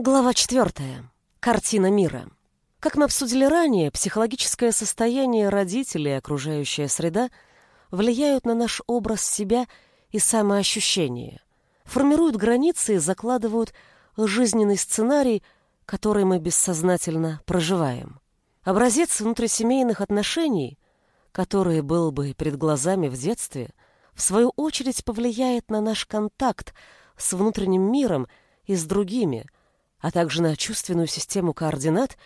Глава четвертая. Картина мира. Как мы обсудили ранее, психологическое состояние родителей и окружающая среда влияют на наш образ себя и самоощущение, формируют границы и закладывают жизненный сценарий, который мы бессознательно проживаем. Образец внутрисемейных отношений, который был бы перед глазами в детстве, в свою очередь повлияет на наш контакт с внутренним миром и с другими – а также на чувственную систему координат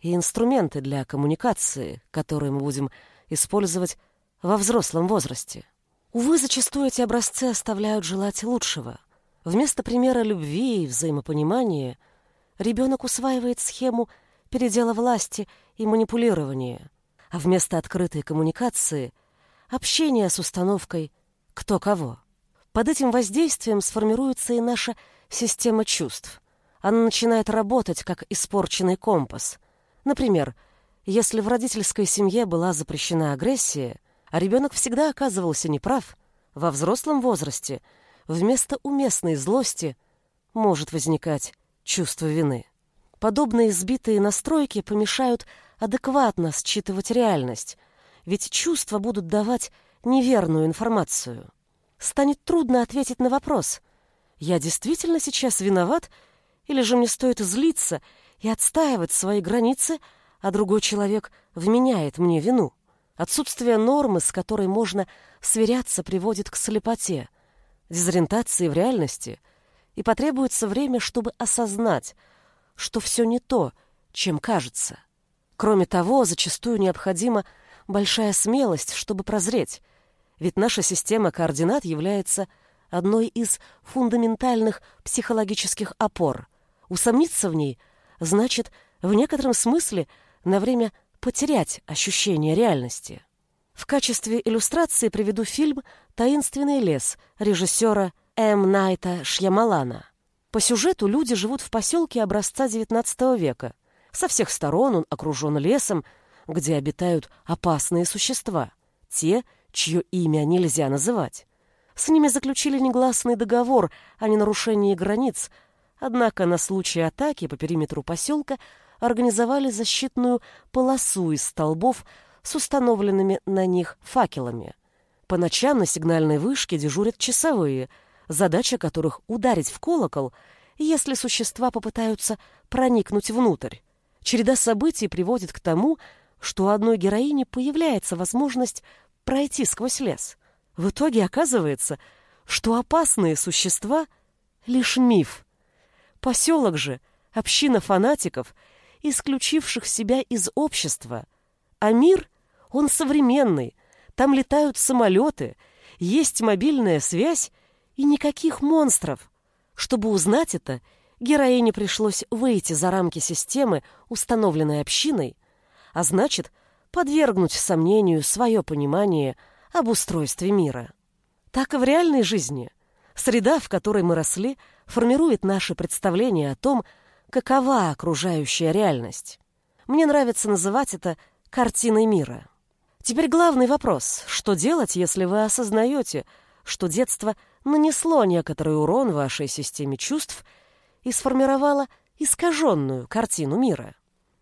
и инструменты для коммуникации, которые мы будем использовать во взрослом возрасте. Увы, зачастую эти образцы оставляют желать лучшего. Вместо примера любви и взаимопонимания ребенок усваивает схему передела власти и манипулирования, а вместо открытой коммуникации — общения с установкой «кто кого». Под этим воздействием сформируется и наша система чувств — она начинает работать как испорченный компас. Например, если в родительской семье была запрещена агрессия, а ребенок всегда оказывался неправ, во взрослом возрасте вместо уместной злости может возникать чувство вины. Подобные сбитые настройки помешают адекватно считывать реальность, ведь чувства будут давать неверную информацию. Станет трудно ответить на вопрос «Я действительно сейчас виноват или же мне стоит злиться и отстаивать свои границы, а другой человек вменяет мне вину? Отсутствие нормы, с которой можно сверяться, приводит к слепоте, дезориентации в реальности, и потребуется время, чтобы осознать, что все не то, чем кажется. Кроме того, зачастую необходима большая смелость, чтобы прозреть, ведь наша система координат является одной из фундаментальных психологических опор. Усомниться в ней значит в некотором смысле на время потерять ощущение реальности. В качестве иллюстрации приведу фильм «Таинственный лес» режиссера М. Найта Шьямалана. По сюжету люди живут в поселке образца XIX века. Со всех сторон он окружен лесом, где обитают опасные существа, те, чье имя нельзя называть. С ними заключили негласный договор о ненарушении границ, Однако на случай атаки по периметру поселка организовали защитную полосу из столбов с установленными на них факелами. По ночам на сигнальной вышке дежурят часовые, задача которых — ударить в колокол, если существа попытаются проникнуть внутрь. Череда событий приводит к тому, что у одной героини появляется возможность пройти сквозь лес. В итоге оказывается, что опасные существа — лишь миф — Поселок же — община фанатиков, исключивших себя из общества. А мир, он современный, там летают самолеты, есть мобильная связь и никаких монстров. Чтобы узнать это, героине пришлось выйти за рамки системы, установленной общиной, а значит, подвергнуть сомнению свое понимание об устройстве мира. Так и в реальной жизни. Среда, в которой мы росли — формирует наше представление о том, какова окружающая реальность. Мне нравится называть это картиной мира. Теперь главный вопрос. Что делать, если вы осознаете, что детство нанесло некоторый урон вашей системе чувств и сформировало искаженную картину мира?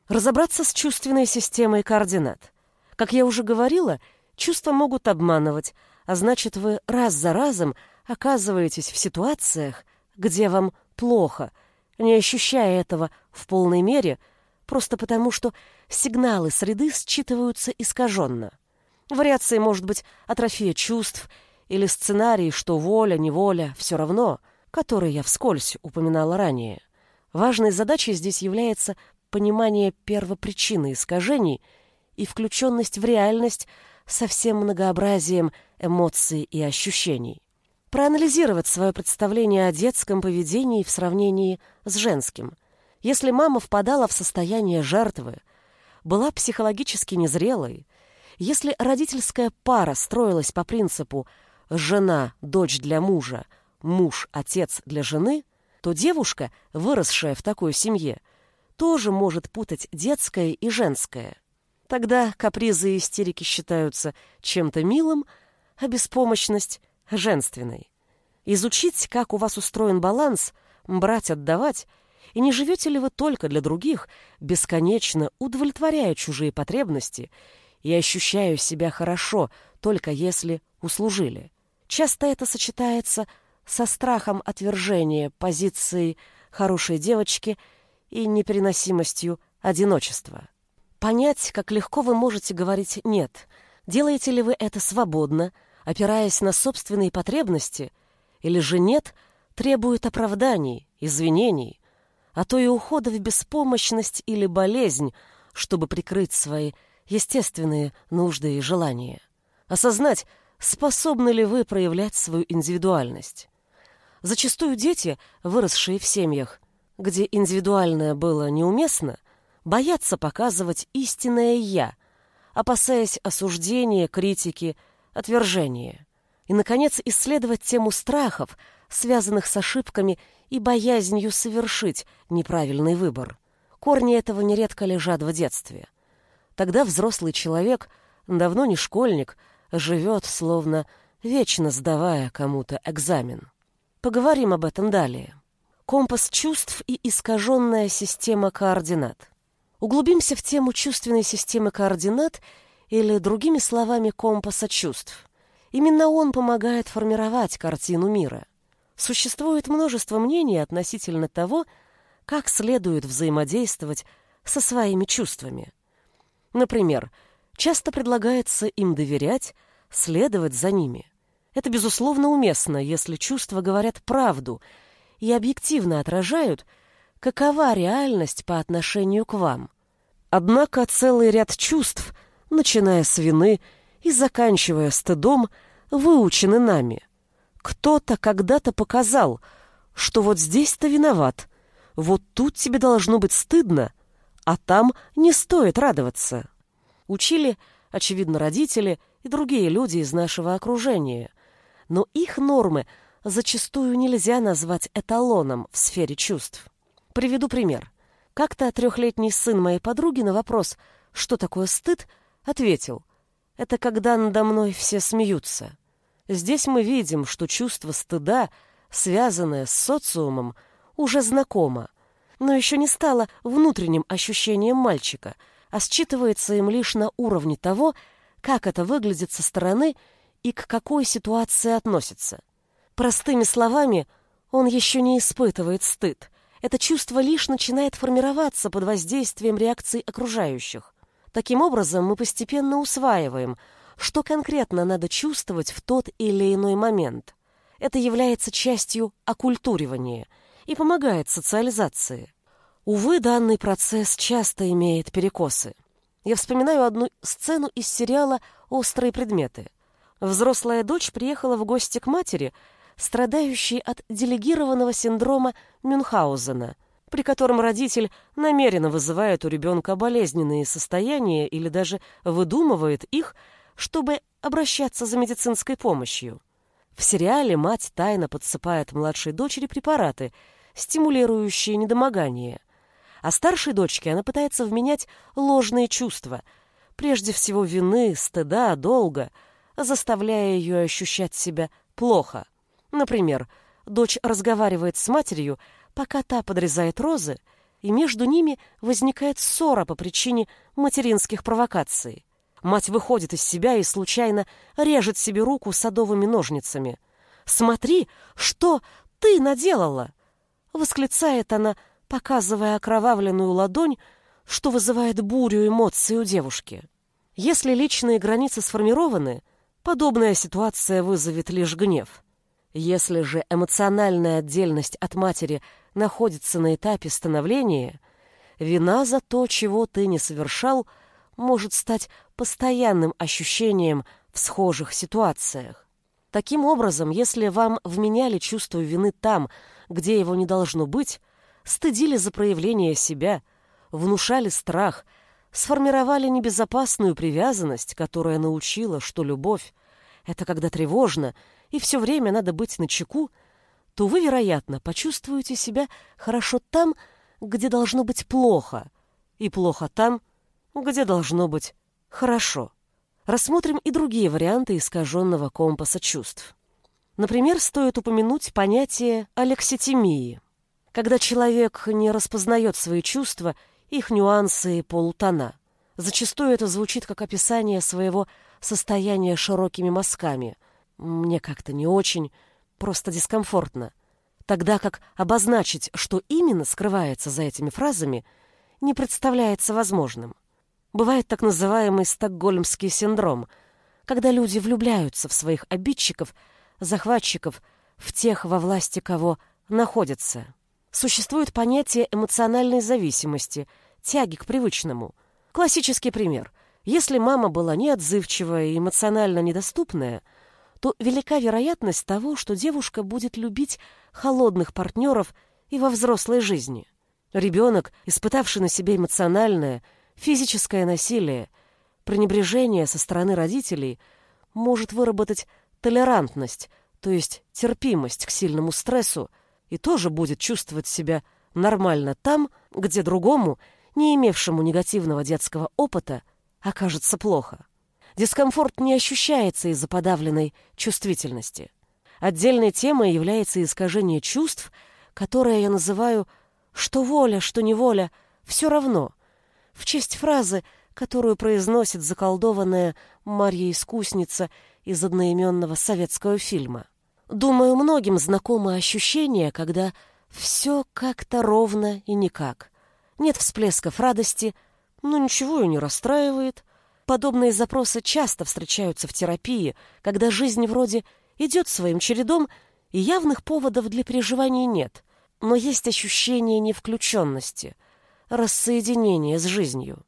Разобраться с чувственной системой координат. Как я уже говорила, чувства могут обманывать, а значит, вы раз за разом оказываетесь в ситуациях, где вам плохо, не ощущая этого в полной мере, просто потому что сигналы среды считываются искаженно. Вариацией может быть атрофия чувств или сценарий, что воля, неволя, все равно, который я вскользь упоминала ранее. Важной задачей здесь является понимание первопричины искажений и включенность в реальность со всем многообразием эмоций и ощущений проанализировать свое представление о детском поведении в сравнении с женским. Если мама впадала в состояние жертвы, была психологически незрелой, если родительская пара строилась по принципу «жена – дочь для мужа, муж – отец для жены», то девушка, выросшая в такой семье, тоже может путать детское и женское. Тогда капризы и истерики считаются чем-то милым, а беспомощность женственной. Изучить, как у вас устроен баланс, брать-отдавать, И не живете ли вы только для других, бесконечно удовлетворяя чужие потребности и ощущая себя хорошо, только если услужили? Часто это сочетается со страхом отвержения позиции хорошей девочки и непереносимостью одиночества. Понять, как легко вы можете говорить «нет», делаете ли вы это свободно, опираясь на собственные потребности, или же «нет» требует оправданий, извинений, а то и ухода в беспомощность или болезнь, чтобы прикрыть свои естественные нужды и желания. Осознать, способны ли вы проявлять свою индивидуальность. Зачастую дети, выросшие в семьях, где индивидуальное было неуместно, боятся показывать истинное «я», опасаясь осуждения, критики, отвержения. И, наконец, исследовать тему страхов, связанных с ошибками и боязнью совершить неправильный выбор. Корни этого нередко лежат в детстве. Тогда взрослый человек, давно не школьник, живет, словно вечно сдавая кому-то экзамен. Поговорим об этом далее. Компас чувств и искаженная система координат. Углубимся в тему чувственной системы координат или, другими словами, компаса чувств. Именно он помогает формировать картину мира. Существует множество мнений относительно того, как следует взаимодействовать со своими чувствами. Например, часто предлагается им доверять, следовать за ними. Это, безусловно, уместно, если чувства говорят правду и объективно отражают, какова реальность по отношению к вам. Однако целый ряд чувств, начиная с вины и заканчивая стыдом, выучены нами. Кто-то когда-то показал, что вот здесь ты виноват, вот тут тебе должно быть стыдно, а там не стоит радоваться. Учили, очевидно, родители и другие люди из нашего окружения, но их нормы зачастую нельзя назвать эталоном в сфере чувств. Приведу пример. Как-то трехлетний сын моей подруги на вопрос «Что такое стыд?» Ответил «Это когда надо мной все смеются». Здесь мы видим, что чувство стыда, связанное с социумом, уже знакомо, но еще не стало внутренним ощущением мальчика, а считывается им лишь на уровне того, как это выглядит со стороны и к какой ситуации относится. Простыми словами, он еще не испытывает стыд. Это чувство лишь начинает формироваться под воздействием реакций окружающих. Таким образом, мы постепенно усваиваем – что конкретно надо чувствовать в тот или иной момент. Это является частью оккультуривания и помогает социализации. Увы, данный процесс часто имеет перекосы. Я вспоминаю одну сцену из сериала «Острые предметы». Взрослая дочь приехала в гости к матери, страдающей от делегированного синдрома Мюнхгаузена, при котором родитель намеренно вызывает у ребенка болезненные состояния или даже выдумывает их, чтобы обращаться за медицинской помощью. В сериале мать тайно подсыпает младшей дочери препараты, стимулирующие недомогание. А старшей дочке она пытается вменять ложные чувства, прежде всего вины, стыда, долга, заставляя ее ощущать себя плохо. Например, дочь разговаривает с матерью, пока та подрезает розы, и между ними возникает ссора по причине материнских провокаций. Мать выходит из себя и случайно режет себе руку садовыми ножницами. «Смотри, что ты наделала!» Восклицает она, показывая окровавленную ладонь, что вызывает бурю эмоций у девушки. Если личные границы сформированы, подобная ситуация вызовет лишь гнев. Если же эмоциональная отдельность от матери находится на этапе становления, вина за то, чего ты не совершал – может стать постоянным ощущением в схожих ситуациях. Таким образом, если вам вменяли чувство вины там, где его не должно быть, стыдили за проявление себя, внушали страх, сформировали небезопасную привязанность, которая научила, что любовь — это когда тревожно и все время надо быть начеку, то вы, вероятно, почувствуете себя хорошо там, где должно быть плохо, и плохо там, где должно быть хорошо. Рассмотрим и другие варианты искаженного компаса чувств. Например, стоит упомянуть понятие алекситимии. когда человек не распознает свои чувства, их нюансы и полутона. Зачастую это звучит как описание своего состояния широкими мазками. Мне как-то не очень, просто дискомфортно. Тогда как обозначить, что именно скрывается за этими фразами, не представляется возможным. Бывает так называемый стокгольмский синдром, когда люди влюбляются в своих обидчиков, захватчиков, в тех, во власти кого находятся. Существует понятие эмоциональной зависимости, тяги к привычному. Классический пример. Если мама была неотзывчивая и эмоционально недоступная, то велика вероятность того, что девушка будет любить холодных партнеров и во взрослой жизни. Ребенок, испытавший на себе эмоциональное, физическое насилие, пренебрежение со стороны родителей, может выработать толерантность, то есть терпимость к сильному стрессу, и тоже будет чувствовать себя нормально там, где другому, не имевшему негативного детского опыта, окажется плохо. Дискомфорт не ощущается из-за подавленной чувствительности. Отдельной темой является искажение чувств, которое я называю «что воля, что неволя, все равно», в честь фразы, которую произносит заколдованная Марья-искусница из одноименного советского фильма. Думаю, многим знакомо ощущение, когда все как-то ровно и никак. Нет всплесков радости, но ничего и не расстраивает. Подобные запросы часто встречаются в терапии, когда жизнь вроде идет своим чередом, и явных поводов для переживаний нет, но есть ощущение невключенности, рассоединения с жизнью.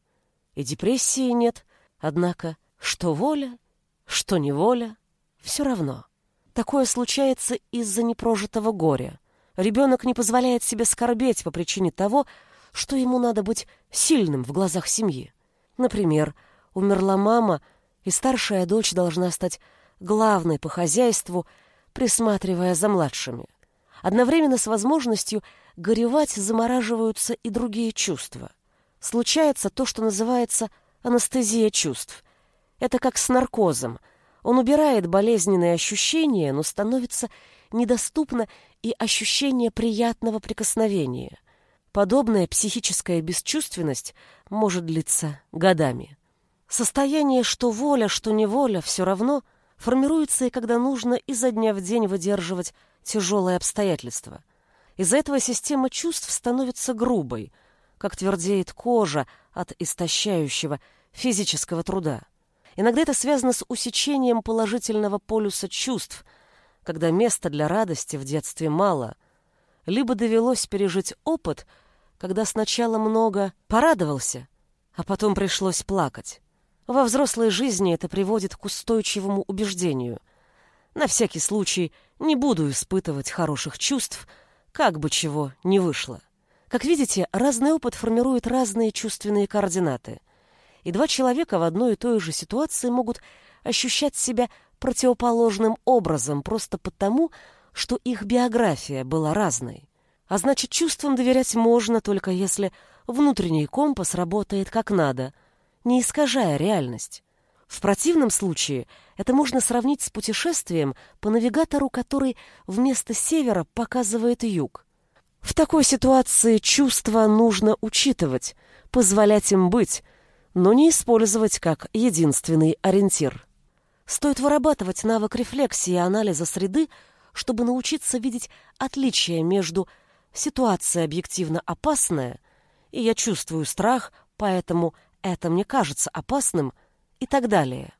И депрессии нет, однако что воля, что неволя, все равно. Такое случается из-за непрожитого горя. Ребенок не позволяет себе скорбеть по причине того, что ему надо быть сильным в глазах семьи. Например, умерла мама, и старшая дочь должна стать главной по хозяйству, присматривая за младшими. Одновременно с возможностью горевать замораживаются и другие чувства. Случается то, что называется анестезия чувств. Это как с наркозом. Он убирает болезненные ощущения, но становится недоступно и ощущение приятного прикосновения. Подобная психическая бесчувственность может длиться годами. Состояние, что воля, что неволя, все равно – формируется и когда нужно изо дня в день выдерживать тяжелые обстоятельства. Из-за этого система чувств становится грубой, как твердеет кожа от истощающего физического труда. Иногда это связано с усечением положительного полюса чувств, когда места для радости в детстве мало, либо довелось пережить опыт, когда сначала много порадовался, а потом пришлось плакать. Во взрослой жизни это приводит к устойчивому убеждению. На всякий случай не буду испытывать хороших чувств, как бы чего не вышло. Как видите, разный опыт формирует разные чувственные координаты. И два человека в одной и той же ситуации могут ощущать себя противоположным образом просто потому, что их биография была разной. А значит, чувствам доверять можно только если внутренний компас работает как надо – не искажая реальность. В противном случае это можно сравнить с путешествием по навигатору, который вместо севера показывает юг. В такой ситуации чувства нужно учитывать, позволять им быть, но не использовать как единственный ориентир. Стоит вырабатывать навык рефлексии и анализа среды, чтобы научиться видеть отличия между ситуацией объективно опасная, и я чувствую страх, поэтому это мне кажется опасным и так далее.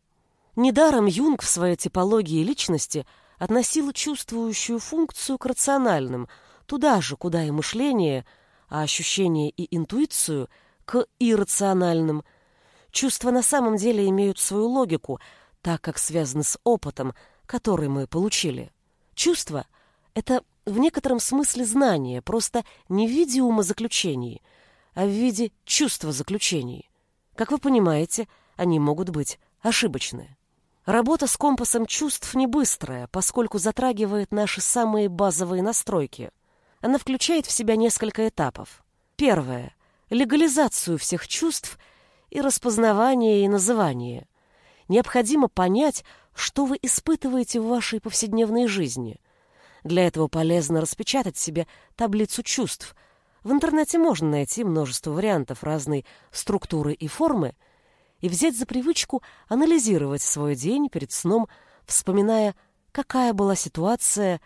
Недаром Юнг в своей типологии личности относил чувствующую функцию к рациональным, туда же, куда и мышление, а ощущение и интуицию к иррациональным. Чувства на самом деле имеют свою логику, так как связаны с опытом, который мы получили. Чувство — это в некотором смысле знание, просто не в виде умозаключений, а в виде чувства заключений. Как вы понимаете, они могут быть ошибочны. Работа с компасом чувств не быстрая, поскольку затрагивает наши самые базовые настройки. Она включает в себя несколько этапов. Первое — легализацию всех чувств и распознавание и называние. Необходимо понять, что вы испытываете в вашей повседневной жизни. Для этого полезно распечатать себе таблицу чувств. В интернете можно найти множество вариантов разной структуры и формы и взять за привычку анализировать свой день перед сном, вспоминая, какая была ситуация,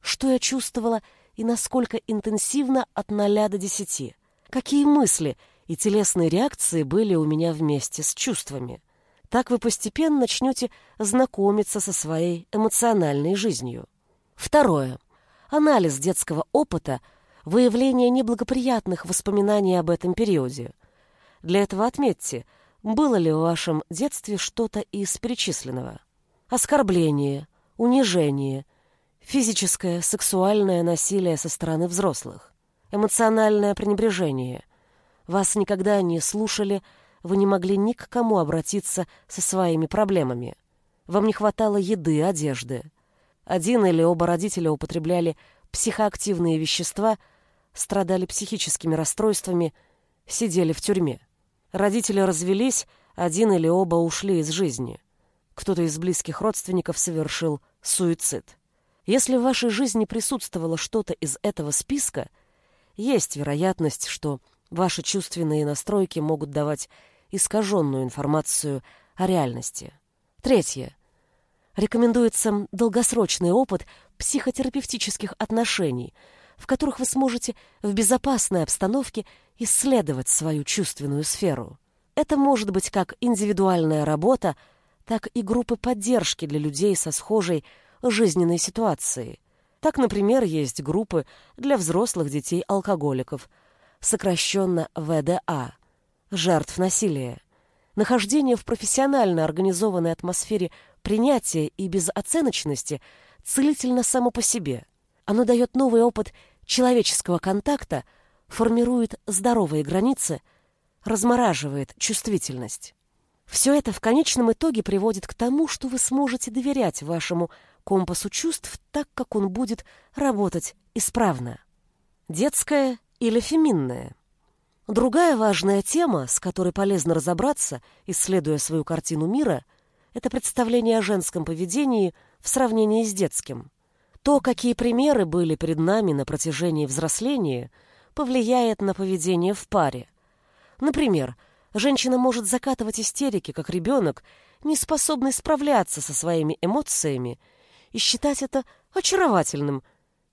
что я чувствовала и насколько интенсивно от ноля до десяти, какие мысли и телесные реакции были у меня вместе с чувствами. Так вы постепенно начнете знакомиться со своей эмоциональной жизнью. Второе. Анализ детского опыта, выявление неблагоприятных воспоминаний об этом периоде. Для этого отметьте, было ли в вашем детстве что-то из перечисленного. Оскорбление, унижение, физическое, сексуальное насилие со стороны взрослых, эмоциональное пренебрежение. Вас никогда не слушали, вы не могли ни к кому обратиться со своими проблемами. Вам не хватало еды, одежды. Один или оба родителя употребляли психоактивные вещества, страдали психическими расстройствами, сидели в тюрьме. Родители развелись, один или оба ушли из жизни. Кто-то из близких родственников совершил суицид. Если в вашей жизни присутствовало что-то из этого списка, есть вероятность, что ваши чувственные настройки могут давать искаженную информацию о реальности. Третье. Рекомендуется долгосрочный опыт психотерапевтических отношений, в которых вы сможете в безопасной обстановке исследовать свою чувственную сферу. Это может быть как индивидуальная работа, так и группы поддержки для людей со схожей жизненной ситуацией. Так, например, есть группы для взрослых детей-алкоголиков, сокращенно ВДА, жертв насилия. Нахождение в профессионально организованной атмосфере принятия и безоценочности целительно само по себе. Оно дает новый опыт человеческого контакта, формирует здоровые границы, размораживает чувствительность. Все это в конечном итоге приводит к тому, что вы сможете доверять вашему компасу чувств так, как он будет работать исправно. Детское или феминное – Другая важная тема, с которой полезно разобраться, исследуя свою картину мира, это представление о женском поведении в сравнении с детским. То, какие примеры были перед нами на протяжении взросления, повлияет на поведение в паре. Например, женщина может закатывать истерики, как ребенок, не способный справляться со своими эмоциями, и считать это очаровательным,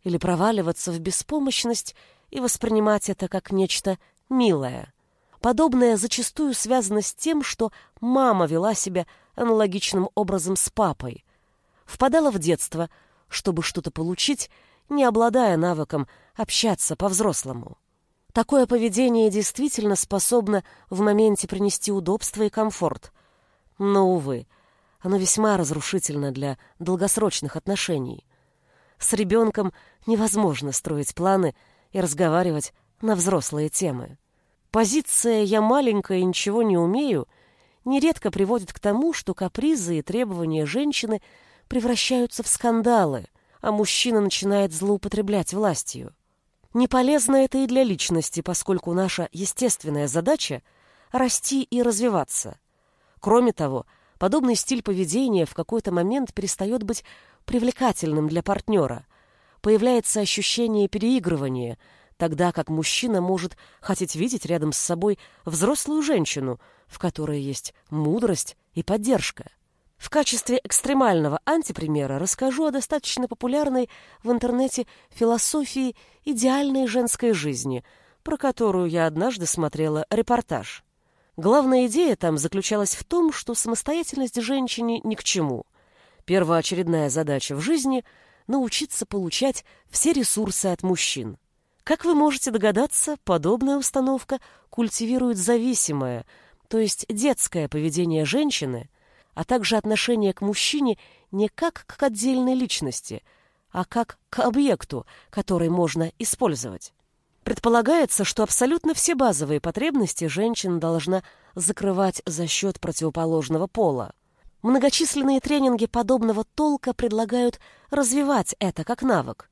или проваливаться в беспомощность и воспринимать это как нечто милая. Подобное зачастую связано с тем, что мама вела себя аналогичным образом с папой. Впадала в детство, чтобы что-то получить, не обладая навыком общаться по-взрослому. Такое поведение действительно способно в моменте принести удобство и комфорт. Но, увы, оно весьма разрушительно для долгосрочных отношений. С ребенком невозможно строить планы и разговаривать на взрослые темы. Позиция «я маленькая и ничего не умею» нередко приводит к тому, что капризы и требования женщины превращаются в скандалы, а мужчина начинает злоупотреблять властью. Не полезно это и для личности, поскольку наша естественная задача — расти и развиваться. Кроме того, подобный стиль поведения в какой-то момент перестает быть привлекательным для партнера. Появляется ощущение переигрывания — тогда как мужчина может хотеть видеть рядом с собой взрослую женщину, в которой есть мудрость и поддержка. В качестве экстремального антипримера расскажу о достаточно популярной в интернете философии идеальной женской жизни, про которую я однажды смотрела репортаж. Главная идея там заключалась в том, что самостоятельность женщине ни к чему. Первоочередная задача в жизни — научиться получать все ресурсы от мужчин. Как вы можете догадаться, подобная установка культивирует зависимое, то есть детское поведение женщины, а также отношение к мужчине не как к отдельной личности, а как к объекту, который можно использовать. Предполагается, что абсолютно все базовые потребности женщина должна закрывать за счет противоположного пола. Многочисленные тренинги подобного толка предлагают развивать это как навык.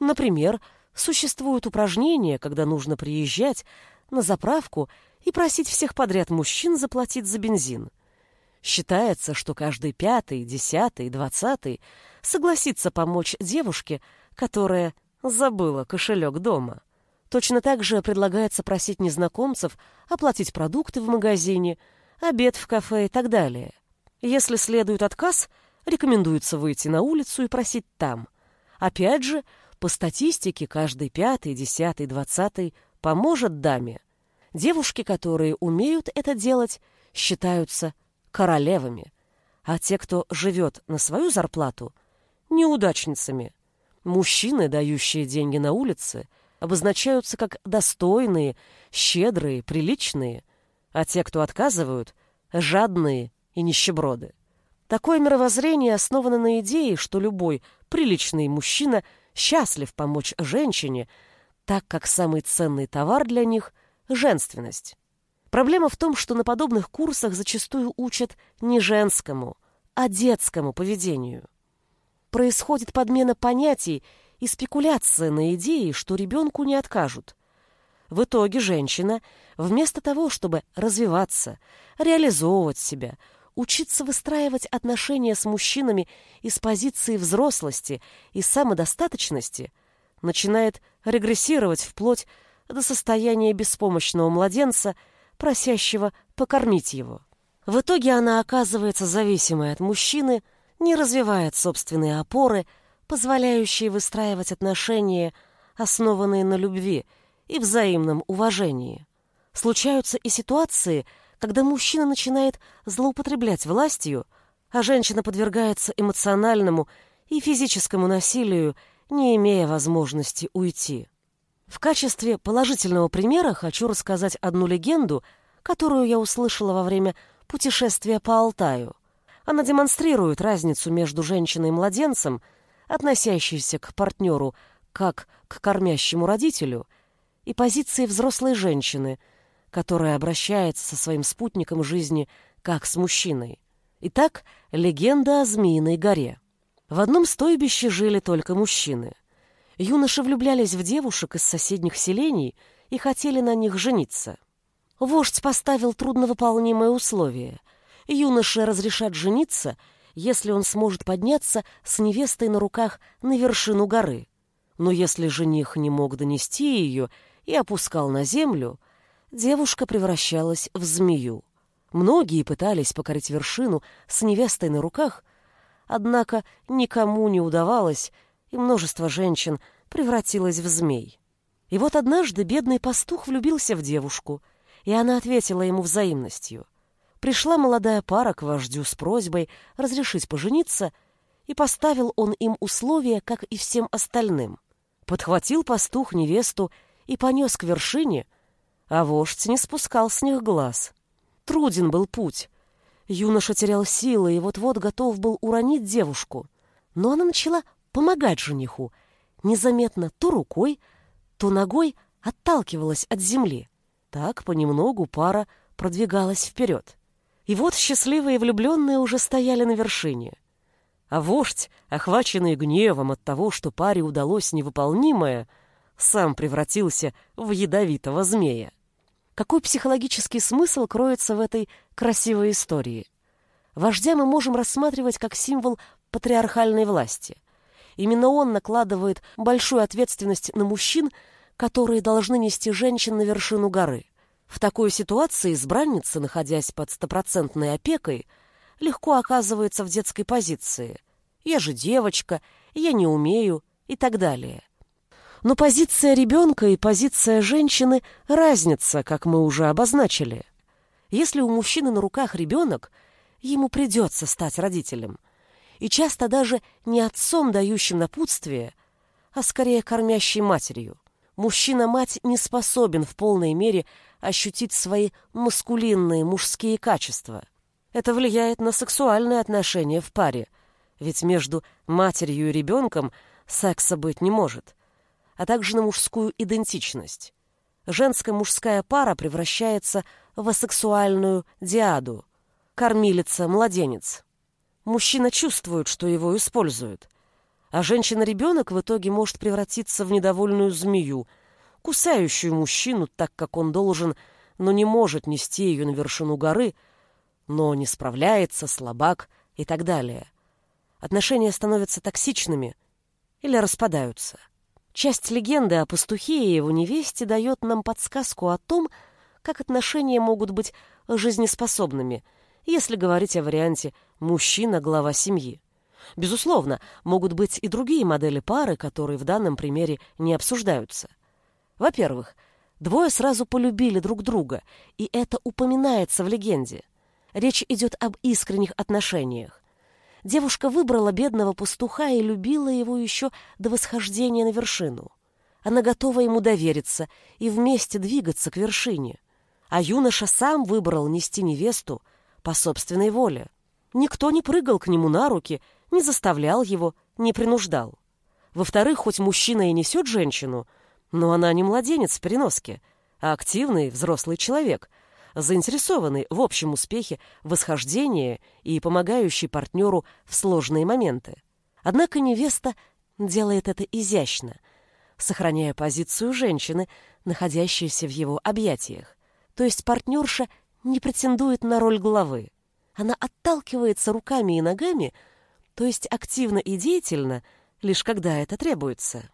Например, Существуют упражнения, когда нужно приезжать на заправку и просить всех подряд мужчин заплатить за бензин. Считается, что каждый пятый, десятый, двадцатый согласится помочь девушке, которая забыла кошелек дома. Точно так же предлагается просить незнакомцев оплатить продукты в магазине, обед в кафе и так далее. Если следует отказ, рекомендуется выйти на улицу и просить там. Опять же, по статистике, каждый пятый, десятый, двадцатый поможет даме. Девушки, которые умеют это делать, считаются королевами, а те, кто живет на свою зарплату, неудачницами. Мужчины, дающие деньги на улице, обозначаются как достойные, щедрые, приличные, а те, кто отказывают, жадные и нищеброды. Такое мировоззрение основано на идее, что любой приличный мужчина счастлив помочь женщине, так как самый ценный товар для них – женственность. Проблема в том, что на подобных курсах зачастую учат не женскому, а детскому поведению. Происходит подмена понятий и спекуляция на идеи, что ребенку не откажут. В итоге женщина, вместо того, чтобы развиваться, реализовывать себя, учиться выстраивать отношения с мужчинами из позиции взрослости и самодостаточности, начинает регрессировать вплоть до состояния беспомощного младенца – просящего покормить его. В итоге она оказывается зависимой от мужчины, не развивает собственные опоры, позволяющие выстраивать отношения, основанные на любви и взаимном уважении. Случаются и ситуации, когда мужчина начинает злоупотреблять властью, а женщина подвергается эмоциональному и физическому насилию, не имея возможности уйти. В качестве положительного примера хочу рассказать одну легенду, которую я услышала во время путешествия по Алтаю. Она демонстрирует разницу между женщиной и младенцем, относящейся к партнеру как к кормящему родителю, и позицией взрослой женщины, которая обращается со своим спутником жизни как с мужчиной. Итак, легенда о Змеиной горе. В одном стойбище жили только мужчины — Юноши влюблялись в девушек из соседних селений и хотели на них жениться. Вождь поставил трудновыполнимое условие. Юноше разрешат жениться, если он сможет подняться с невестой на руках на вершину горы. Но если жених не мог донести ее и опускал на землю, девушка превращалась в змею. Многие пытались покорить вершину с невестой на руках, однако никому не удавалось и множество женщин превратилось в змей. И вот однажды бедный пастух влюбился в девушку, и она ответила ему взаимностью. Пришла молодая пара к вождю с просьбой разрешить пожениться, и поставил он им условия, как и всем остальным. Подхватил пастух невесту и понес к вершине, а вождь не спускал с них глаз. Труден был путь. Юноша терял силы и вот-вот готов был уронить девушку. Но она начала помогать жениху, незаметно то рукой, то ногой отталкивалась от земли. Так понемногу пара продвигалась вперед. И вот счастливые влюбленные уже стояли на вершине. А вождь, охваченный гневом от того, что паре удалось невыполнимое, сам превратился в ядовитого змея. Какой психологический смысл кроется в этой красивой истории? Вождя мы можем рассматривать как символ патриархальной власти – Именно он накладывает большую ответственность на мужчин, которые должны нести женщин на вершину горы. В такой ситуации избранница, находясь под стопроцентной опекой, легко оказывается в детской позиции. «Я же девочка, я не умею» и так далее. Но позиция ребенка и позиция женщины – разница, как мы уже обозначили. Если у мужчины на руках ребенок, ему придется стать родителем – и часто даже не отцом, дающим напутствие, а скорее кормящей матерью. Мужчина-мать не способен в полной мере ощутить свои маскулинные мужские качества. Это влияет на сексуальные отношения в паре, ведь между матерью и ребенком секса быть не может, а также на мужскую идентичность. Женско-мужская пара превращается в асексуальную диаду, кормилица-младенец. Мужчина чувствует, что его используют. А женщина-ребенок в итоге может превратиться в недовольную змею, кусающую мужчину так, как он должен, но не может нести ее на вершину горы, но не справляется, слабак и так далее. Отношения становятся токсичными, или распадаются. Часть легенды о пастухе и его невесте дает нам подсказку о том, как отношения могут быть жизнеспособными, если говорить о варианте «мужчина – глава семьи». Безусловно, могут быть и другие модели пары, которые в данном примере не обсуждаются. Во-первых, двое сразу полюбили друг друга, и это упоминается в легенде. Речь идет об искренних отношениях. Девушка выбрала бедного пастуха и любила его еще до восхождения на вершину. Она готова ему довериться и вместе двигаться к вершине. А юноша сам выбрал нести невесту по собственной воле. Никто не прыгал к нему на руки, не заставлял его, не принуждал. Во-вторых, хоть мужчина и несет женщину, но она не младенец в переноске, а активный взрослый человек, заинтересованный в общем успехе восхождения и помогающий партнеру в сложные моменты. Однако невеста делает это изящно, сохраняя позицию женщины, находящейся в его объятиях. То есть партнерша не претендует на роль главы. Она отталкивается руками и ногами, то есть активно и деятельно, лишь когда это требуется.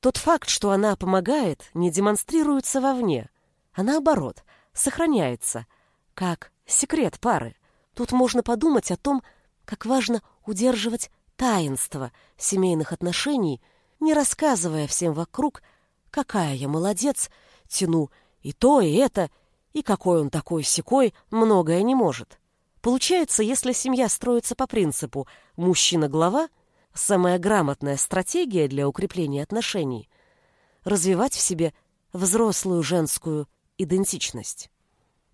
Тот факт, что она помогает, не демонстрируется вовне, а наоборот, сохраняется, как секрет пары. Тут можно подумать о том, как важно удерживать таинство семейных отношений, не рассказывая всем вокруг, какая я молодец, тяну и то, и это, и какой он такой секой, многое не может. Получается, если семья строится по принципу «мужчина-глава», самая грамотная стратегия для укрепления отношений — развивать в себе взрослую женскую идентичность.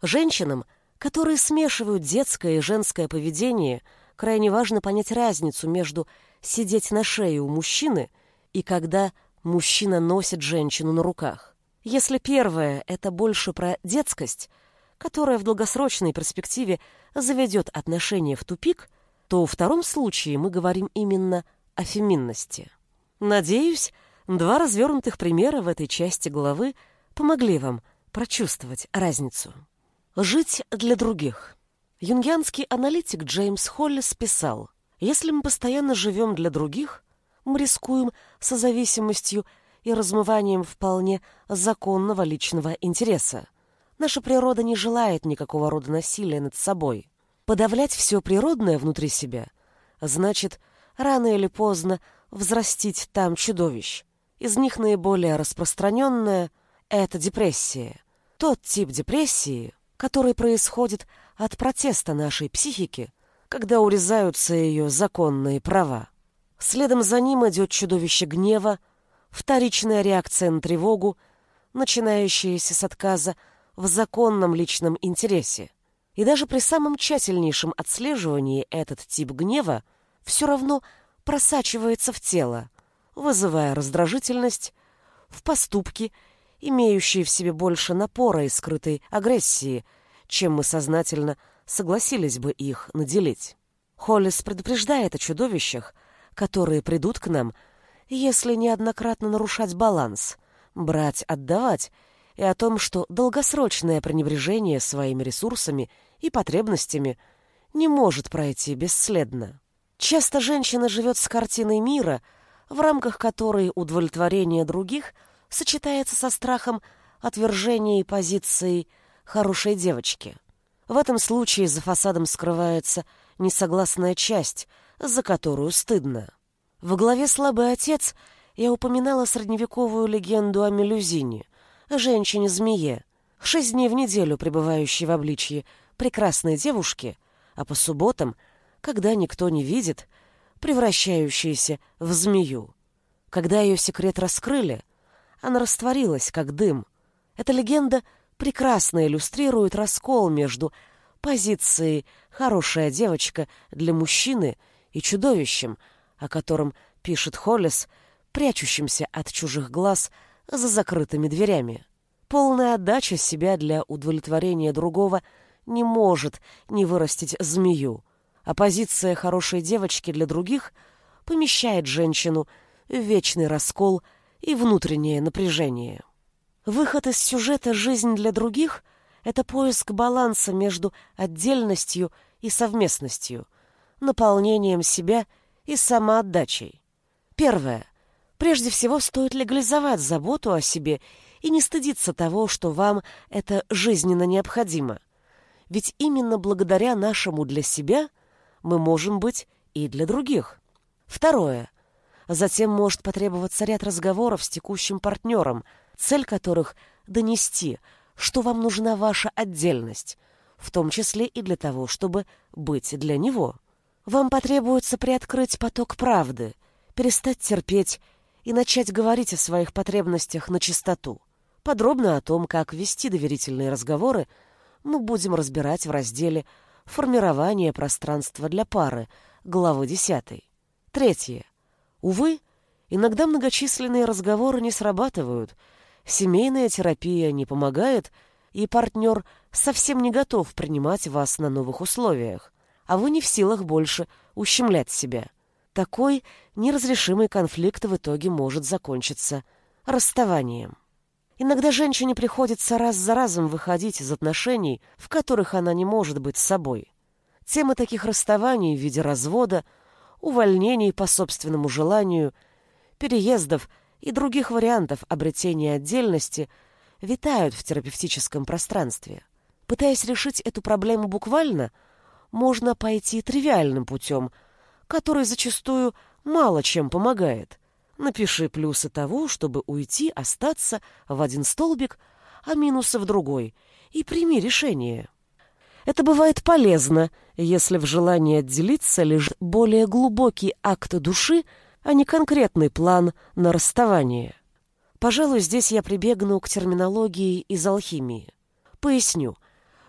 Женщинам, которые смешивают детское и женское поведение, крайне важно понять разницу между сидеть на шее у мужчины и когда мужчина носит женщину на руках. Если первое — это больше про детскость, которая в долгосрочной перспективе заведет отношения в тупик, то в втором случае мы говорим именно о феминности. Надеюсь, два развернутых примера в этой части главы помогли вам прочувствовать разницу. Жить для других. Юнгианский аналитик Джеймс Холлис писал, «Если мы постоянно живем для других, мы рискуем созависимостью и размыванием вполне законного личного интереса. Наша природа не желает никакого рода насилия над собой. Подавлять все природное внутри себя значит рано или поздно взрастить там чудовищ. Из них наиболее распространенное — это депрессия. Тот тип депрессии, который происходит от протеста нашей психики, когда урезаются ее законные права. Следом за ним идет чудовище гнева, вторичная реакция на тревогу, начинающаяся с отказа в законном личном интересе. И даже при самом тщательнейшем отслеживании этот тип гнева все равно просачивается в тело, вызывая раздражительность, в поступки, имеющие в себе больше напора и скрытой агрессии, чем мы сознательно согласились бы их наделить. Холлис предупреждает о чудовищах, которые придут к нам, если неоднократно нарушать баланс, брать, отдавать и о том, что долгосрочное пренебрежение своими ресурсами и потребностями не может пройти бесследно. Часто женщина живет с картиной мира, в рамках которой удовлетворение других сочетается со страхом отвержения и позицией хорошей девочки. В этом случае за фасадом скрывается несогласная часть, за которую стыдно. В главе «Слабый отец» я упоминала средневековую легенду о Мелюзине — женщине-змее, шесть дней в неделю пребывающей в обличье прекрасной девушки, а по субботам, когда никто не видит, превращающейся в змею. Когда ее секрет раскрыли, она растворилась, как дым. Эта легенда прекрасно иллюстрирует раскол между позицией «хорошая девочка» для мужчины и чудовищем, о котором пишет Холлис, прячущимся от чужих глаз – за закрытыми дверями. Полная отдача себя для удовлетворения другого не может не вырастить змею, а позиция хорошей девочки для других помещает женщину в вечный раскол и внутреннее напряжение. Выход из сюжета «Жизнь для других» — это поиск баланса между отдельностью и совместностью, наполнением себя и самоотдачей. Первое — Прежде всего, стоит легализовать заботу о себе и не стыдиться того, что вам это жизненно необходимо. Ведь именно благодаря нашему для себя мы можем быть и для других. Второе. Затем может потребоваться ряд разговоров с текущим партнером, цель которых – донести, что вам нужна ваша отдельность, в том числе и для того, чтобы быть для него. Вам потребуется приоткрыть поток правды, перестать терпеть и начать говорить о своих потребностях на чистоту. Подробно о том, как вести доверительные разговоры, мы будем разбирать в разделе «Формирование пространства для пары» главы 10. Третье. Увы, иногда многочисленные разговоры не срабатывают, семейная терапия не помогает, и партнер совсем не готов принимать вас на новых условиях, а вы не в силах больше ущемлять себя. Такой неразрешимый конфликт в итоге может закончиться расставанием. Иногда женщине приходится раз за разом выходить из отношений, в которых она не может быть собой. Темы таких расставаний в виде развода – увольнений по собственному желанию, переездов и других вариантов обретения отдельности витают в терапевтическом пространстве. Пытаясь решить эту проблему буквально, можно пойти тривиальным путем, который зачастую мало чем помогает. Напиши плюсы того, чтобы уйти, остаться в один столбик, а минусы в другой, и прими решение. Это бывает полезно, если в желании отделиться лежит более глубокий акт души, а не конкретный план на расставание. Пожалуй, здесь я прибегну к терминологии из алхимии. Поясню.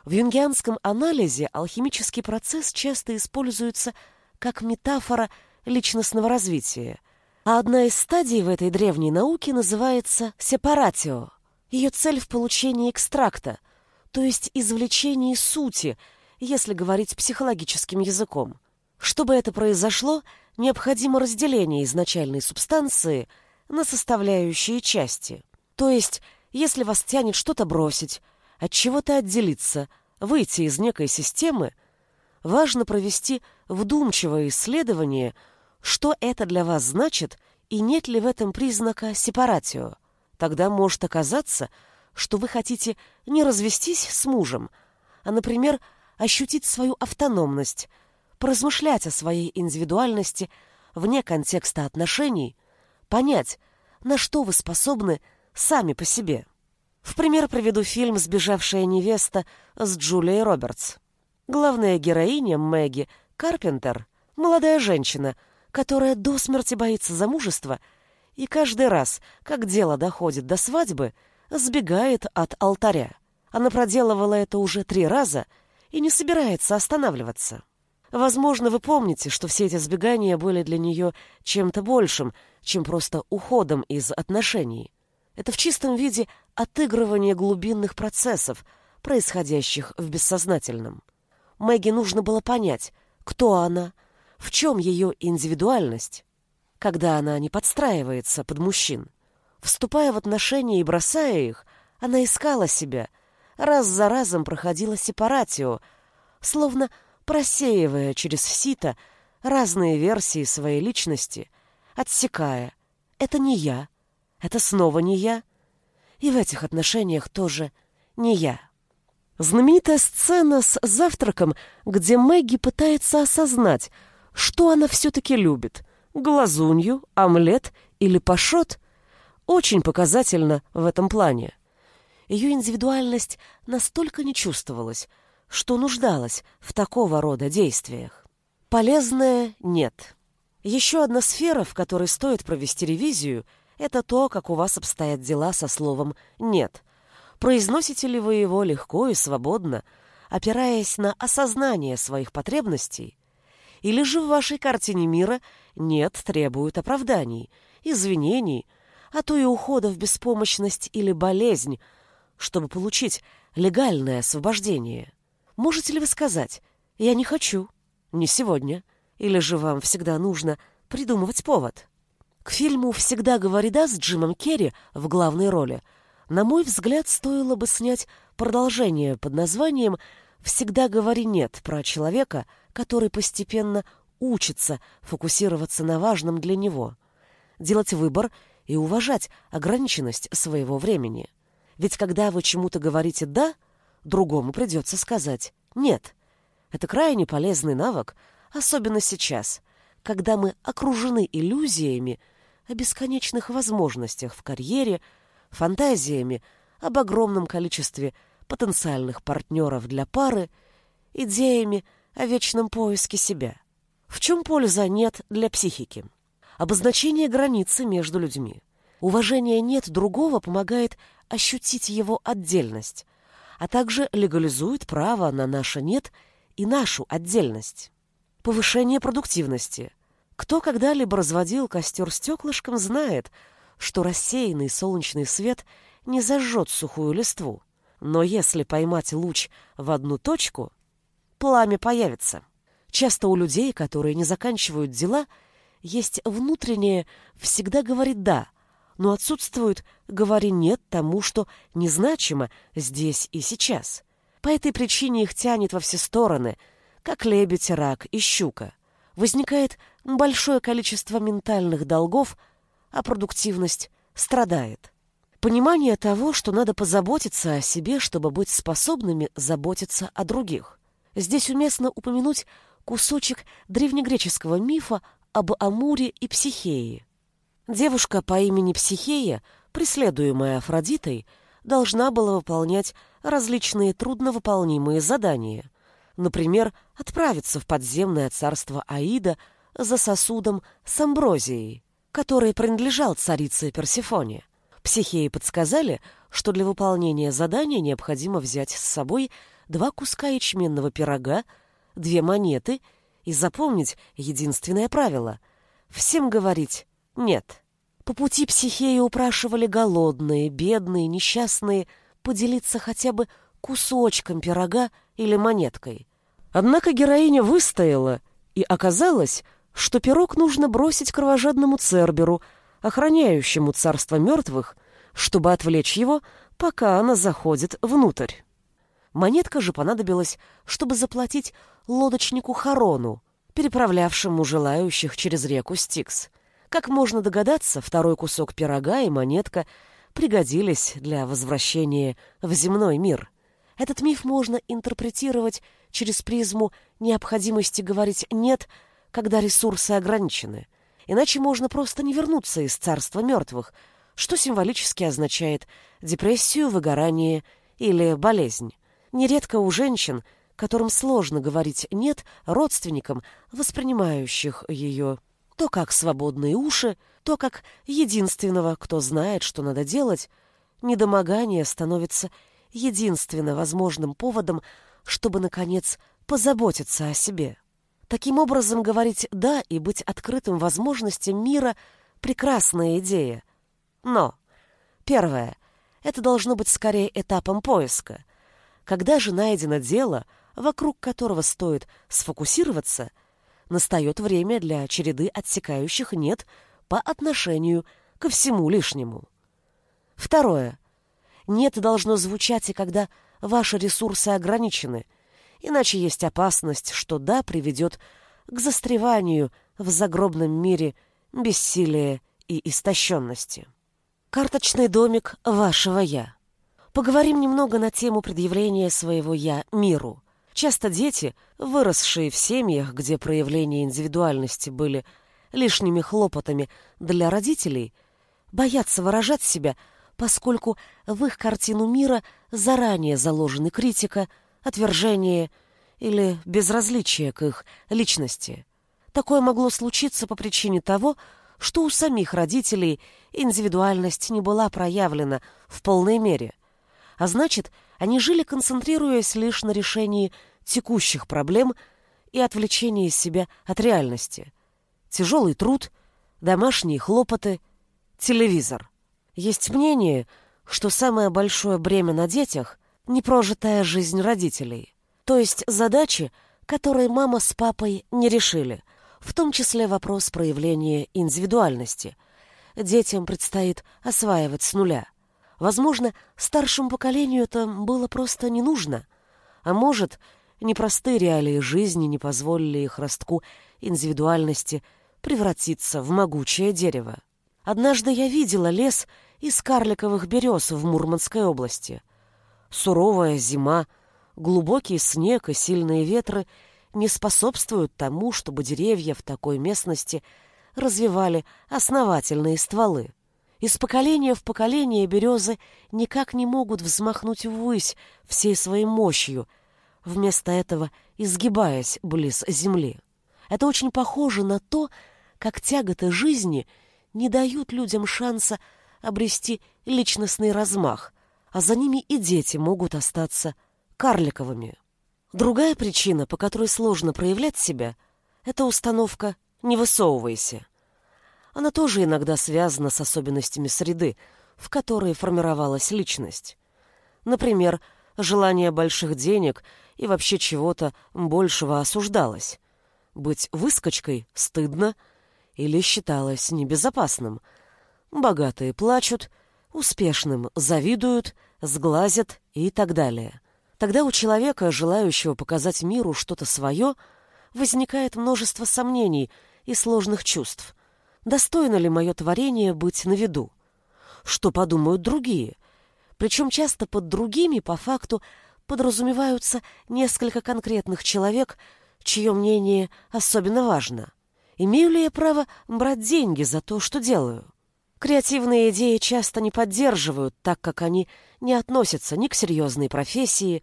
В юнгианском анализе алхимический процесс часто используется как метафора личностного развития, а одна из стадий в этой древней науке называется сепаратио. Ее цель в получении экстракта – то есть извлечении сути, если говорить психологическим языком. Чтобы это произошло, необходимо разделение изначальной субстанции на составляющие части. То есть, если вас тянет что-то бросить, от чего-то отделиться, выйти из некой системы, важно провести вдумчивое исследование, что это для вас значит и нет ли в этом признака сепаратио. Тогда может оказаться, что вы хотите не развестись с мужем, а, например, ощутить свою автономность, поразмышлять о своей индивидуальности вне контекста отношений, понять, на что вы способны сами по себе. В пример приведу фильм «Сбежавшая невеста» с Джулией Робертс. Главная героиня Мэгги Карпентер – молодая женщина, которая до смерти боится замужества, и каждый раз, как дело доходит до свадьбы – сбегает от алтаря. Она проделывала это уже три раза и не собирается останавливаться. Возможно, вы помните, что все эти сбегания были для нее чем-то большим, чем просто уходом из отношений. Это в чистом виде отыгрывание глубинных процессов, происходящих в бессознательном. Мэгги нужно было понять, кто она, в чем ее индивидуальность, когда она не подстраивается под мужчин. Вступая в отношения и бросая их, она искала себя, раз за разом проходила сепаратию, словно просеивая через сито разные версии своей личности, отсекая «это не я», «это снова не я», и в этих отношениях тоже не я. Знаменитая сцена с завтраком, где Мэгги пытается осознать, что она все-таки любит – глазунью, омлет или пашот – очень показательно в этом плане. Ее индивидуальность настолько не чувствовалась, что нуждалась в такого рода действиях. Полезное — нет. Еще одна сфера, в которой стоит провести ревизию, это то, как у вас обстоят дела со словом «нет». Произносите ли вы его легко и свободно, опираясь на осознание своих потребностей, или же в вашей картине мира «нет» требует оправданий, извинений, а то и ухода в беспомощность или болезнь, чтобы получить легальное освобождение. Можете ли вы сказать «я не хочу», «не сегодня», или же вам всегда нужно придумывать повод? К фильму «Всегда говори да» с Джимом Керри в главной роли, на мой взгляд, стоило бы снять продолжение под названием «Всегда говори нет» про человека, который постепенно учится фокусироваться на важном для него – делать выбор и уважать ограниченность своего времени. Ведь когда вы чему-то говорите «да», другому придется сказать «нет». Это крайне полезный навык, особенно сейчас, когда мы окружены иллюзиями о бесконечных возможностях в карьере, фантазиями об огромном количестве потенциальных партнеров для пары, идеями о вечном поиске себя. В чем польза нет для психики? Обозначение границы между людьми. Уважение «нет» другого помогает ощутить его отдельность, а также легализует право на наше «нет» и нашу отдельность. Повышение продуктивности. Кто когда-либо разводил костер стеклышком, знает, что рассеянный солнечный свет не зажжет сухую листву. Но если поймать луч в одну точку, пламя появится. Часто у людей, которые не заканчивают дела, есть внутреннее «всегда говорит «да», но отсутствует «говори нет» тому, что незначимо здесь и сейчас. По этой причине их тянет во все стороны, как лебедь, рак и щука возникает большое количество ментальных долгов, а продуктивность страдает. Понимание того, что надо позаботиться о себе, чтобы быть способными заботиться о других. Здесь уместно упомянуть кусочек древнегреческого мифа об Амуре и Психее. Девушка по имени Психея, преследуемая Афродитой, должна была выполнять различные трудновыполнимые задания – Например, отправиться в подземное царство Аида за сосудом с амброзией, который принадлежал царице Персефоне. Психеи подсказали, что для выполнения задания необходимо взять с собой два куска ячменного пирога, две монеты и запомнить единственное правило — всем говорить «нет». По пути психеи упрашивали голодные, бедные, несчастные поделиться хотя бы кусочком пирога или монеткой. Однако героиня выстояла, и оказалось, что пирог нужно бросить кровожадному Церберу, охраняющему царство мертвых, чтобы отвлечь его, пока она заходит внутрь. Монетка же понадобилась, чтобы заплатить лодочнику Харону, переправлявшему желающих через реку Стикс. Как можно догадаться, второй кусок пирога и монетка пригодились для возвращения в земной мир. Этот миф можно интерпретировать через призму необходимости говорить «нет», когда ресурсы ограничены. Иначе можно просто не вернуться из царства мертвых, что символически означает депрессию, выгорание или болезнь. Нередко у женщин, которым сложно говорить «нет» родственникам, воспринимающих ее то как свободные уши, то как единственного, кто знает, что надо делать, недомогание становится единственно возможным поводом чтобы, наконец, позаботиться о себе. Таким образом, говорить «да» и быть открытым возможностям мира — прекрасная идея. Но, первое, это должно быть скорее этапом поиска. Когда же найдено дело, вокруг которого стоит сфокусироваться, настает время для череды отсекающих «нет» по отношению ко всему лишнему. Второе. «Нет» должно звучать и когда ваши ресурсы ограничены, иначе есть опасность, что «да» приведет к застреванию в загробном мире бессилия и истощенности. Карточный домик вашего «я». Поговорим немного на тему предъявления своего «я» миру. Часто дети, выросшие в семьях, где проявления индивидуальности были лишними хлопотами для родителей, боятся выражать себя – поскольку в их картину мира заранее заложены критика, отвержение или безразличие к их личности. Такое могло случиться по причине того, что у самих родителей индивидуальность не была проявлена в полной мере, а значит, они жили, концентрируясь лишь на решении текущих проблем и отвлечении себя от реальности. Тяжелый труд, домашние хлопоты, телевизор. Есть мнение, что самое большое бремя на детях — непрожитая жизнь родителей, то есть задачи, которые мама с папой не решили, в том числе вопрос проявления индивидуальности. Детям предстоит осваивать с нуля. Возможно, старшему поколению это было просто не нужно, а может, непростые реалии жизни не позволили их ростку индивидуальности превратиться в могучее дерево. Однажды я видела лес из карликовых берез в Мурманской области. Суровая зима, глубокий снег и сильные ветры не способствуют тому, чтобы деревья в такой местности развивали основательные стволы. Из поколения в поколение березы никак не могут взмахнуть ввысь всей своей мощью, вместо этого изгибаясь близ земли. Это очень похоже на то, как тяготы жизни не дают людям шанса обрести личностный размах, а за ними и дети могут остаться карликовыми. Другая причина, по которой сложно проявлять себя, это установка «не высовывайся». Она тоже иногда связана с особенностями среды, в которой формировалась личность. Например, желание больших денег и вообще чего-то большего осуждалось. Быть выскочкой стыдно или считалось небезопасным. Богатые плачут, успешным завидуют, сглазят и так далее. Тогда у человека, желающего показать миру что-то свое, возникает множество сомнений и сложных чувств. Достойно ли мое творение быть на виду? Что подумают другие? Причем часто под другими, по факту, подразумеваются несколько конкретных человек, чье мнение особенно важно. Имею ли я право брать деньги за то, что делаю? Креативные идеи часто не поддерживают, так как они не относятся ни к серьезной профессии,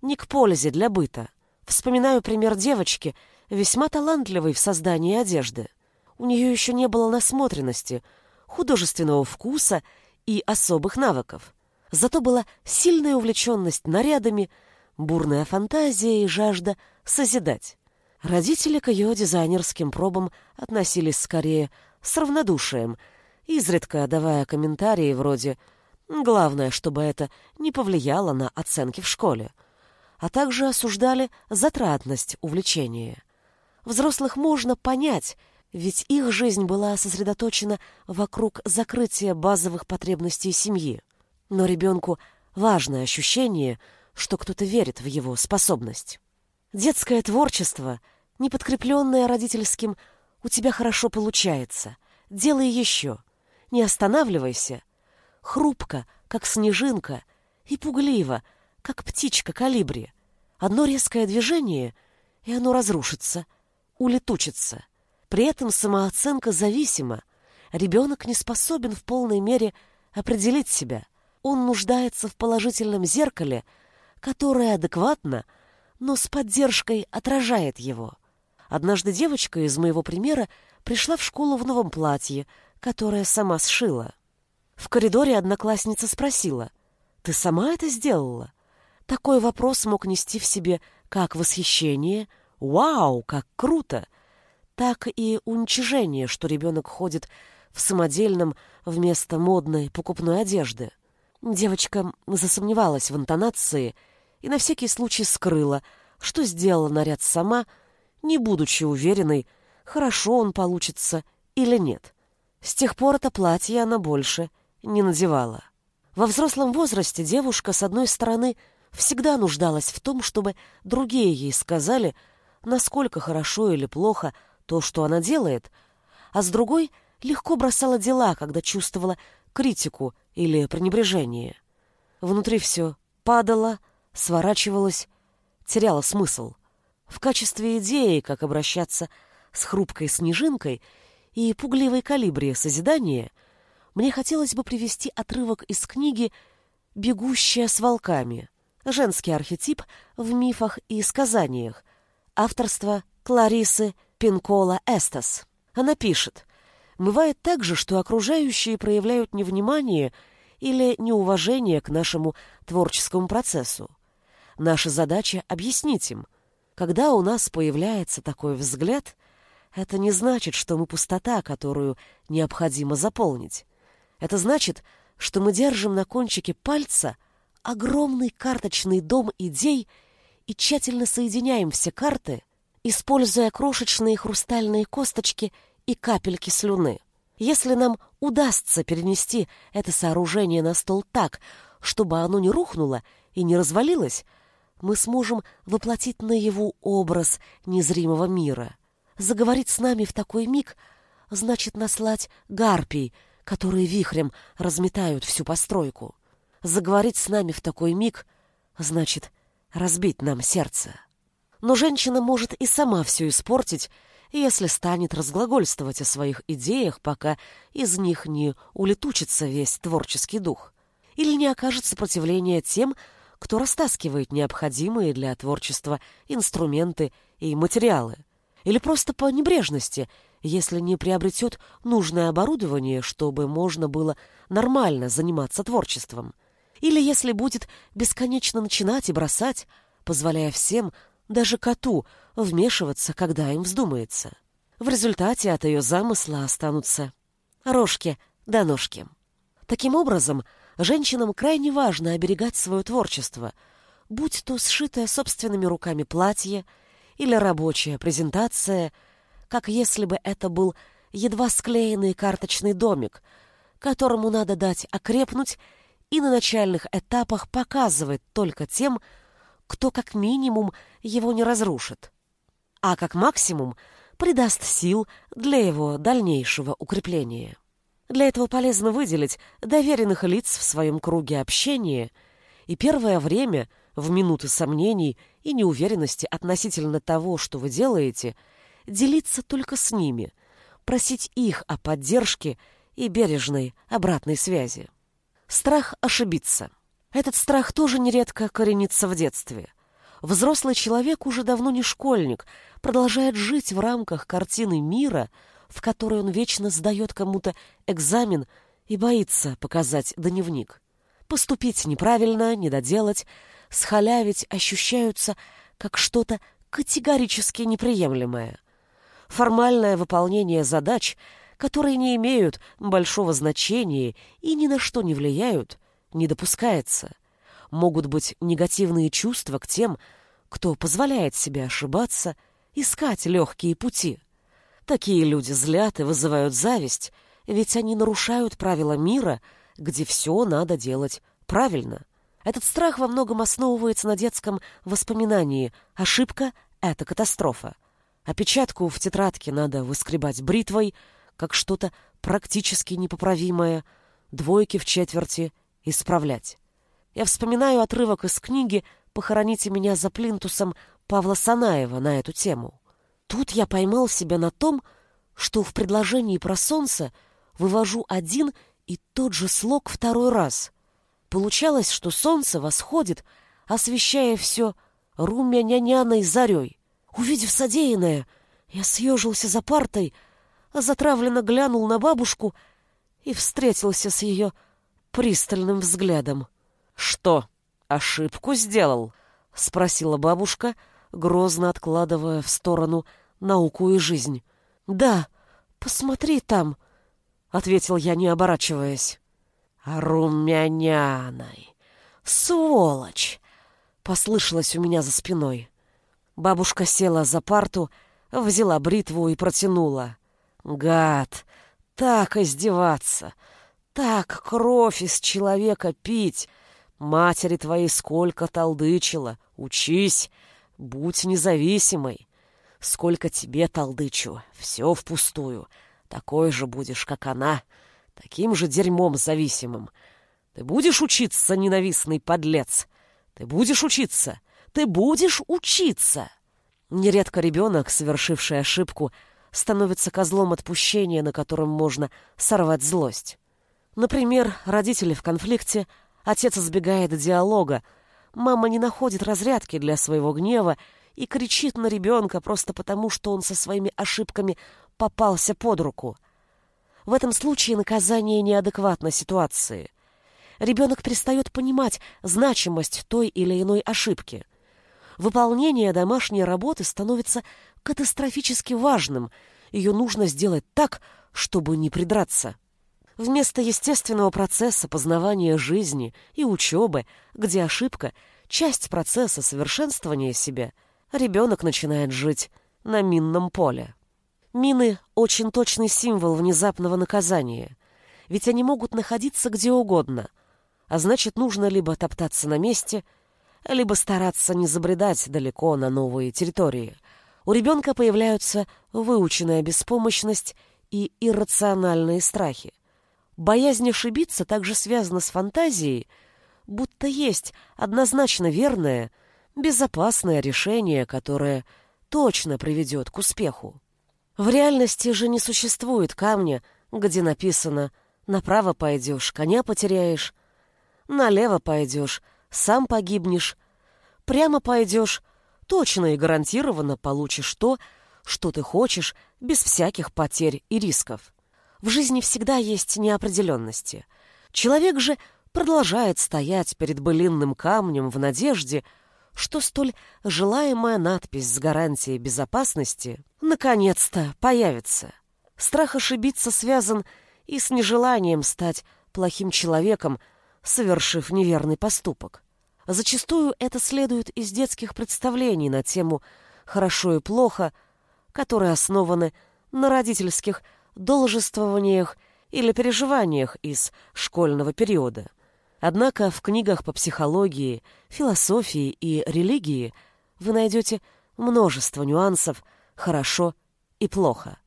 ни к пользе для быта. Вспоминаю пример девочки, весьма талантливой в создании одежды. У нее еще не было насмотренности, художественного вкуса и особых навыков. Зато была сильная увлеченность нарядами, бурная фантазия и жажда созидать. Родители к ее дизайнерским пробам относились скорее с равнодушием, изредка давая комментарии вроде «Главное, чтобы это не повлияло на оценки в школе», а также осуждали затратность увлечения. Взрослых можно понять – ведь их жизнь была сосредоточена вокруг закрытия базовых потребностей семьи. Но ребенку важное ощущение, что кто-то верит в его способность. Детское творчество, не подкрепленное родительским «у тебя хорошо получается», «делай еще», «не останавливайся», хрупко, как снежинка, и пугливо, как птичка калибри. Одно резкое движение, и оно разрушится, улетучится. При этом самооценка зависима. Ребенок не способен в полной мере определить себя. Он нуждается в положительном зеркале, которое адекватно, но с поддержкой отражает его. Однажды девочка из моего примера пришла в школу в новом платье, которое сама сшила. В коридоре одноклассница спросила, «Ты сама это сделала?» Такой вопрос мог нести в себе как восхищение, «Вау, как круто!» так и уничижение, что ребенок ходит в самодельном вместо модной покупной одежды. Девочка засомневалась в интонации и на всякий случай скрыла, что сделала наряд сама, не будучи уверенной, хорошо он получится или нет. С тех пор это платье она больше не надевала. Во взрослом возрасте девушка, с одной стороны, всегда нуждалась в том, чтобы другие ей сказали, насколько хорошо или плохо то, что она делает, а с другой легко бросала дела, когда чувствовала критику или пренебрежение. Внутри все падало, сворачивалось, теряло смысл. В качестве идеи, как обращаться с хрупкой снежинкой и пугливой калибри созидания, мне хотелось бы привести отрывок из книги «Бегущая с волками» женский архетип в мифах и сказаниях, авторство Кларисы Пинкола Эстас. Она пишет, «Бывает также, что окружающие проявляют невнимание или неуважение к нашему творческому процессу. Наша задача — объяснить им. Когда у нас появляется такой взгляд, это не значит, что мы пустота, которую необходимо заполнить. Это значит, что мы держим на кончике пальца огромный карточный дом идей и тщательно соединяем все карты — используя крошечные хрустальные косточки и капельки слюны. Если нам удастся перенести это сооружение на стол так, чтобы оно не рухнуло и не развалилось, мы сможем воплотить наяву образ незримого мира. Заговорить с нами в такой миг значит наслать гарпий, которые вихрем разметают всю постройку. Заговорить с нами в такой миг значит разбить нам сердце. Но женщина может и сама все испортить, если станет разглагольствовать о своих идеях, пока из них не улетучится весь творческий дух, или не окажет сопротивления тем, кто растаскивает необходимые для творчества инструменты и материалы, или просто по небрежности, если не приобретет нужное оборудование, чтобы можно было нормально заниматься творчеством, или если будет бесконечно начинать и бросать, позволяя всем, даже коту, вмешиваться, когда им вздумается. В результате от ее замысла останутся рожки да ножки. Таким образом, женщинам крайне важно оберегать свое творчество, будь то сшитое собственными руками платье или рабочая презентация, как если бы это был едва склеенный карточный домик, которому надо дать окрепнуть и на начальных этапах показывать только тем, кто как минимум его не разрушит, а как максимум придаст сил для его дальнейшего укрепления. Для этого полезно выделить доверенных лиц в своем круге общения и первое время, в минуты сомнений и неуверенности относительно того, что вы делаете, делиться только с ними, просить их о поддержке и бережной обратной связи. Страх ошибиться. Этот страх тоже нередко коренится в детстве. Взрослый человек уже давно не школьник, продолжает жить в рамках картины мира, в которой он вечно сдает кому-то экзамен и боится показать дневник. Поступить неправильно, не доделать, схалявить ощущаются как что-то категорически неприемлемое. Формальное выполнение задач, которые не имеют большого значения и ни на что не влияют, не допускается. Могут быть негативные чувства к тем, кто позволяет себе ошибаться, искать легкие пути. Такие люди злят и вызывают зависть, ведь они нарушают правила мира, где все надо делать правильно. Этот страх во многом основывается на детском воспоминании «ошибка — это катастрофа». Опечатку в тетрадке надо выскребать бритвой, как что-то практически непоправимое, двойки в четверти — исправлять. Я вспоминаю отрывок из книги «Похороните меня за плинтусом» Павла Санаева на эту тему. Тут я поймал себя на том, что в предложении про солнце вывожу один и тот же слог второй раз. Получалось, что солнце восходит, освещая все румяняняной зарей. Увидев содеянное, я съежился за партой, а затравленно глянул на бабушку и встретился с ее пристальным взглядом. «Что, ошибку сделал?» — спросила бабушка, грозно откладывая в сторону науку и жизнь. «Да, посмотри там», — ответил я, не оборачиваясь. «Румяняной! Сволочь!» — послышалось у меня за спиной. Бабушка села за парту, взяла бритву и протянула. «Гад! Так издеваться! Так кровь из человека пить! Матери твоей сколько толдычила! Учись! Будь независимой! Сколько тебе толдычу! Все впустую! Такой же будешь, как она! Таким же дерьмом зависимым! Ты будешь учиться, ненавистный подлец? Ты будешь учиться? Ты будешь учиться!» Нередко ребенок, совершивший ошибку, становится козлом отпущения, на котором можно сорвать злость. Например, родители в конфликте, отец избегает диалога, мама не находит разрядки для своего гнева и кричит на ребенка просто потому, что он со своими ошибками попался под руку. В этом случае наказание неадекватно ситуации. Ребенок перестает понимать значимость той или иной ошибки. Выполнение домашней работы становится катастрофически важным, ее нужно сделать так, чтобы не придраться. Вместо естественного процесса познавания жизни и учебы, где ошибка — часть процесса совершенствования себя, ребенок начинает жить на минном поле. Мины — очень точный символ внезапного наказания, ведь они могут находиться где угодно, а значит, нужно либо топтаться на месте, либо стараться не забредать далеко на новые территории. У ребенка появляются выученная беспомощность и иррациональные страхи. Боязнь ошибиться также связана с фантазией, будто есть однозначно верное, безопасное решение, которое точно приведет к успеху. В реальности же не существует камня, где написано «направо пойдешь, коня потеряешь», «налево пойдешь, сам погибнешь», «прямо пойдешь, точно и гарантированно получишь то, что ты хочешь, без всяких потерь и рисков». В жизни всегда есть неопределенности. Человек же продолжает стоять перед былинным камнем в надежде, что столь желаемая надпись с гарантией безопасности наконец-то появится. Страх ошибиться связан и с нежеланием стать плохим человеком, совершив неверный поступок. Зачастую это следует из детских представлений на тему «хорошо и плохо», которые основаны на родительских должествованиях или переживаниях из школьного периода. Однако в книгах по психологии, философии и религии вы найдете множество нюансов «хорошо» и «плохо».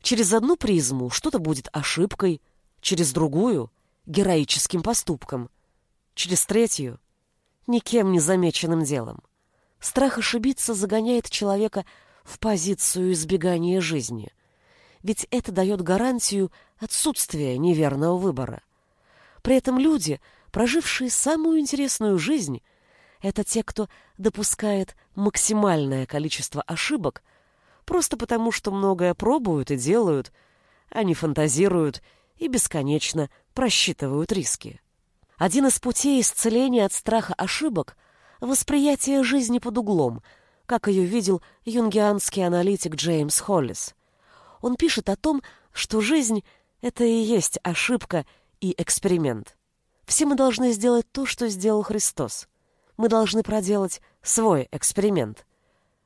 Через одну призму что-то будет ошибкой, через другую — героическим поступком, через третью — никем не замеченным делом. Страх ошибиться загоняет человека в позицию избегания жизни — ведь это дает гарантию отсутствия неверного выбора. При этом люди, прожившие самую интересную жизнь, это те, кто допускает максимальное количество ошибок, просто потому что многое пробуют и делают, они фантазируют и бесконечно просчитывают риски. Один из путей исцеления от страха ошибок — восприятие жизни под углом, как ее видел юнгианский аналитик Джеймс Холлис — он пишет о том, что жизнь — это и есть ошибка и эксперимент. Все мы должны сделать то, что сделал Христос. Мы должны проделать свой эксперимент.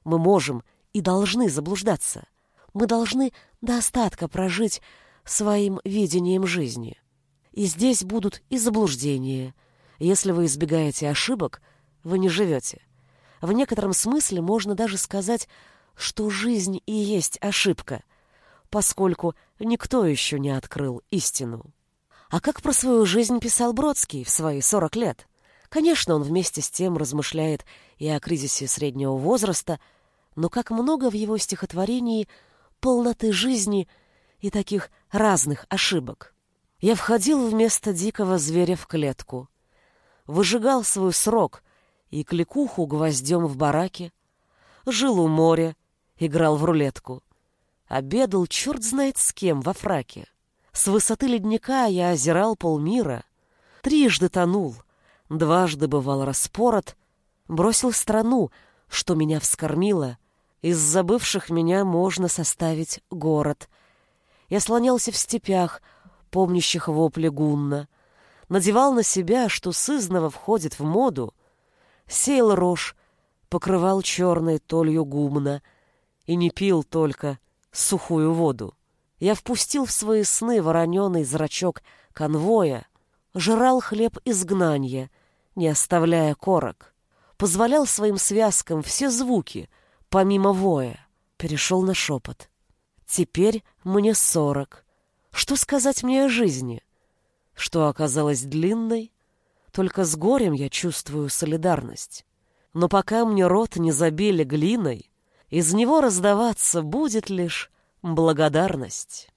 Мы можем и должны заблуждаться. Мы должны до остатка прожить своим видением жизни. И здесь будут и заблуждения. Если вы избегаете ошибок, вы не живете. В некотором смысле можно даже сказать, что жизнь и есть ошибка — поскольку никто еще не открыл истину. А как про свою жизнь писал Бродский в свои 40 лет? Конечно, он вместе с тем размышляет и о кризисе среднего возраста, но как много в его стихотворении полноты жизни и таких разных ошибок. Я входил вместо дикого зверя в клетку, выжигал свой срок и кликуху гвоздем в бараке, жил у моря, играл в рулетку. Обедал черт знает с кем во фраке. С высоты ледника я озирал полмира. Трижды тонул, дважды бывал распорот, бросил страну, что меня вскормило. Из забывших меня можно составить город. Я слонялся в степях, помнящих вопли гунна, надевал на себя, что сызново входит в моду, сеял рожь, покрывал черной толью гумна и не пил только, сухую воду. Я впустил в свои сны вороненый зрачок конвоя, жрал хлеб изгнания, не оставляя корок, позволял своим связкам все звуки, помимо воя, перешел на шепот. Теперь мне сорок. Что сказать мне о жизни? Что оказалась длинной? Только с горем я чувствую солидарность. Но пока мне рот не забили глиной, из него раздаваться будет лишь благодарность.